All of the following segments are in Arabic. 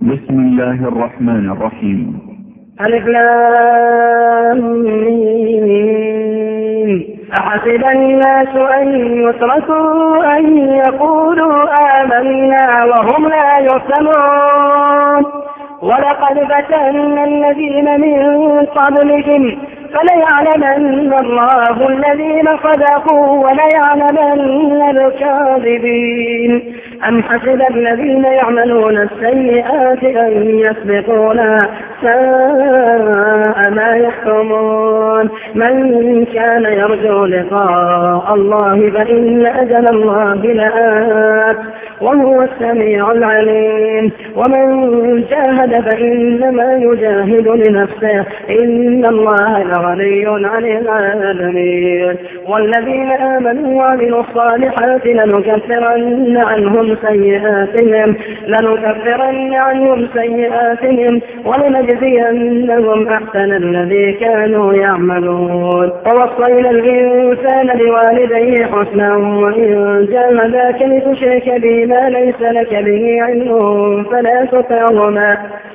بسم الله الرحمن الرحيم. ألف أحسب الناس أن يتركوا أن يقولوا آمنا وهم لا يفتنون ولقد فتنا الذين من قبلهم فليعلمن الله الذين صدقوا وليعلمن الكاذبين. أم حسب الذين يعملون السيئات أن يسبقونا ساء ما يحكمون. من كان يرجو لقاء الله فإن أجل الله لآت. وهو السميع العليم. ومن جاهد فإنما يجاهد لنفسه. إن الله لغني عن العالمين. والذين آمنوا وعملوا الصالحات لنكفرن عنهم سيئاتهم. لنكفرن عنهم سيئاتهم. ولنجزينهم أحسن الذي كانوا يعملون. ووصينا الإنسان بوالديه حسنا وإن جاهداك لتشرك بي ليس لك به علم فلا تطعهما.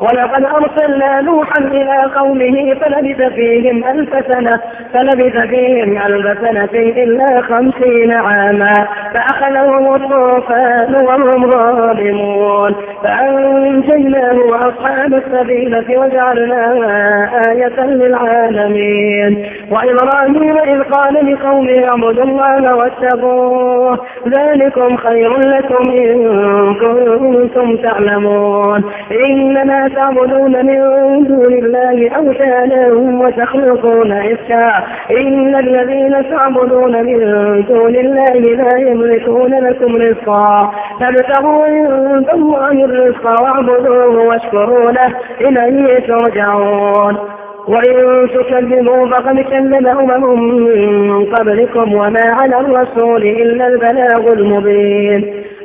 ولقد أرسلنا نوحا إلى قومه فلبث فيهم ألف سنة فلبث فيهم ألف سنة إلا خمسين عاما. فأخذهم الطوفان وهم ظالمون. فأنجيناه وأصحاب السبيلة وجعلناها آية للعالمين. وإبراهيم إذ قال لقومه اعبدوا الله واتقوه ذلكم خير لكم إن كنتم تعلمون. إنما تعبدون من دون الله أوثانا وتخلقون إفكا. إن الذين تعبدون من دون الله لا يملكون لكم رزقا. فابتغوا عند الله الرزق واعبدوه واشكروا له إليه ترجعون. وإن تكذبوا فقد كذب أمم من قبلكم وما على الرسول إلا البلاغ المبين.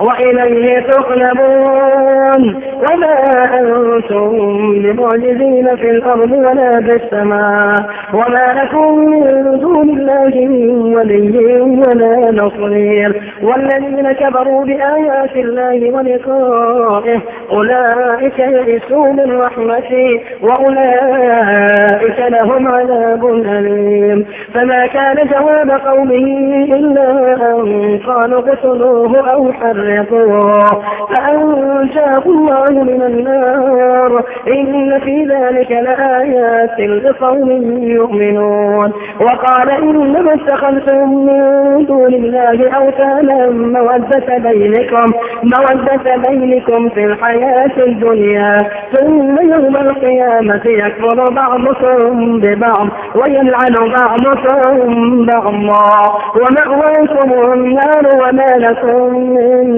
وإليه تقلبون. وما أنتم بمعجزين في الأرض ولا في السماء. وما لكم من دون الله من ولي ولا نصير. والذين كفروا بآيات الله ولقائه أولئك يئسوا من رحمتي وأولئك لهم عذاب أليم. فما كان جواب قومه إلا أن قالوا اقتلوه أو حرقوه فأنجاه الله من النار. إن في ذلك لآيات لقوم يؤمنون. وقال إنما اتخذتم من دون الله أوثانا مودة بينكم مودة بينكم في الحياة الدنيا. ثم يوم القيامة يكفر بعضكم ببعض ويلعن بعضكم بعضا. ومأواكم النار وما لكم من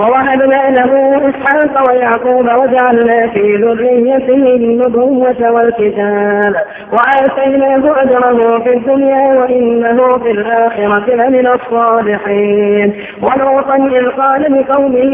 ووهبنا له إسحاق ويعقوب وجعلنا في ذريته النبوة والكتاب وآتيناه أجره في الدنيا وإنه في الآخرة لمن الصالحين. ولوطا إذ قال لقومه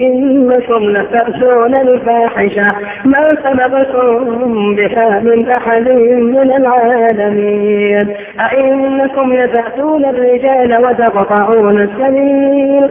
إنكم لتأتون الفاحشة ما سبقتم بها من أحد من العالمين. أئنكم لتأتون الرجال وتقطعون السبيل؟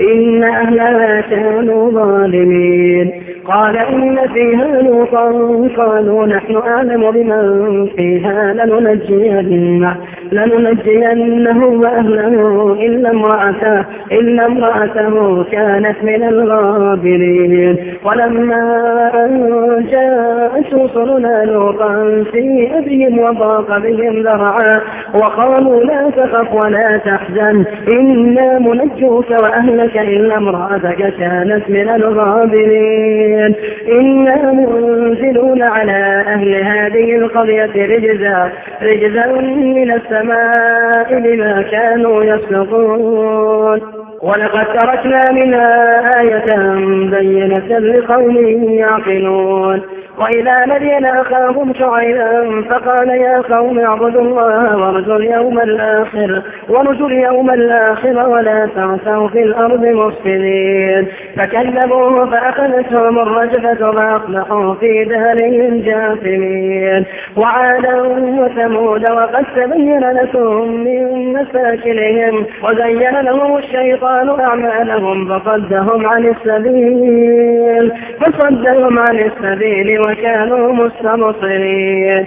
إن أهلها كانوا ظالمين قال إن فيها لوطا قالوا نحن أعلم بمن فيها لننجينه لننجينه وأهله إلا امرأته إلا امرأته كانت من الغابرين. ولما أن جاءت رسلنا لوطا في بهم وضاق بهم ذرعا وقالوا لا تخف ولا تحزن. إنا منجوك وأهلك إلا امرأتك كانت من الغابرين. إنا منزلون على أهل هذه القرية رجزا رجزا من السماء. بما كانوا يسلطون ولقد تركنا منها آية بينة لقوم يعقلون. وإلى مدين أخاهم شعيبا فقال يا قوم اعبدوا الله وارجوا اليوم الآخر وارجوا اليوم الآخر ولا تعثوا في الأرض مفسدين. فكذبوه فأخذتهم الرجفة فأصبحوا في دارهم جاثمين. وعادا وثمود وقد تبين لكم من مساكنهم وزين لهم الشيطان أعمالهم فصدهم عن السبيل فصدهم عن السبيل وكانوا مستبصرين.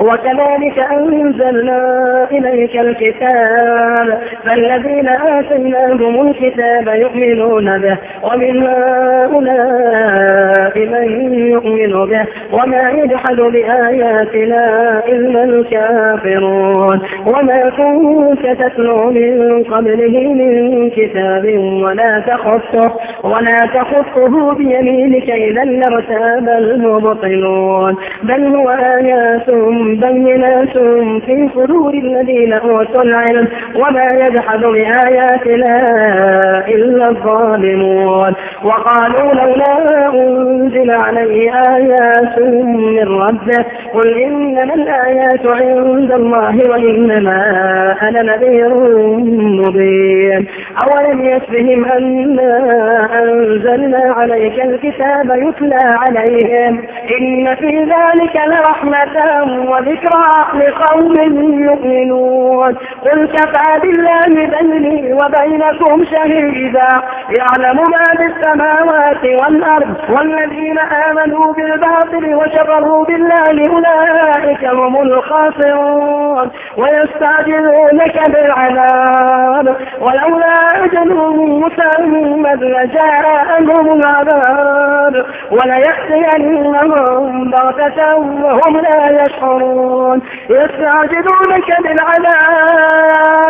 وكذلك أنزلنا إليك الكتاب فالذين آتيناهم الكتاب يؤمنون به ومن هؤلاء من يؤمن به وما يجحد بآياتنا إلا الكافرون. وما كنت تتلو من قبله من كتاب ولا تخصه ولا تخطه بيمينك إذا لارتاب المبطلون. بل هو آيات بينات في صدور الذين أوتوا العلم وما يجحد بآياتنا إلا الظالمون. وقالوا لولا أنزل عليه آيات من ربه قل إنما الآيات عند الله وإنما أنا نذير مبين. أولم يسبهم أنا أنزلنا عليك الكتاب يتلى عليهم إن في ذلك لرحمة وذكرى لقوم يؤمنون قل كفى بالله بيني وبينكم شهيدا يعلم ما في السماوات والأرض والذين آمنوا بالباطل وشروا بالله أولئك هم الخاسرون ويستعجلونك بالعذاب ولولا أجل مسمى لجاءهم العذاب وليأتينهم بغتة وهم لا يشعرون. يستعجلونك بالعذاب.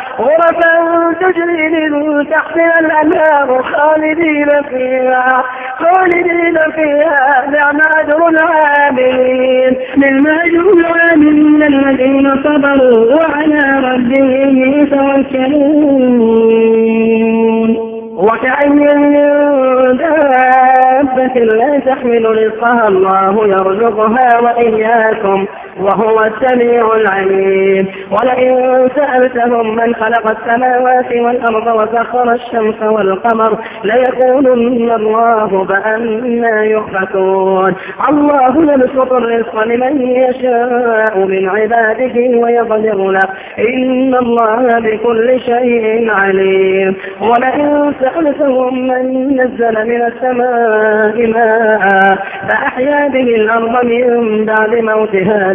غرفا تجري من تحتها الأنهار خالدين فيها خالدين فيها نعم أجر العاملين. من أجر العاملين الذين صبروا وعلى ربهم يتوكلون. وكأي من دابة لا تحمل رزقها الله يرزقها وإياكم. وهو السميع العليم. ولئن سألتهم من خلق السماوات والأرض وسخر الشمس والقمر ليقولن الله فأنا يؤفكون. الله يبسط الرزق لمن يشاء من عباده ويقدر له. إن الله بكل شيء عليم. ولئن سألتهم من نزل من السماء ماء فأحيا به الأرض من بعد موتها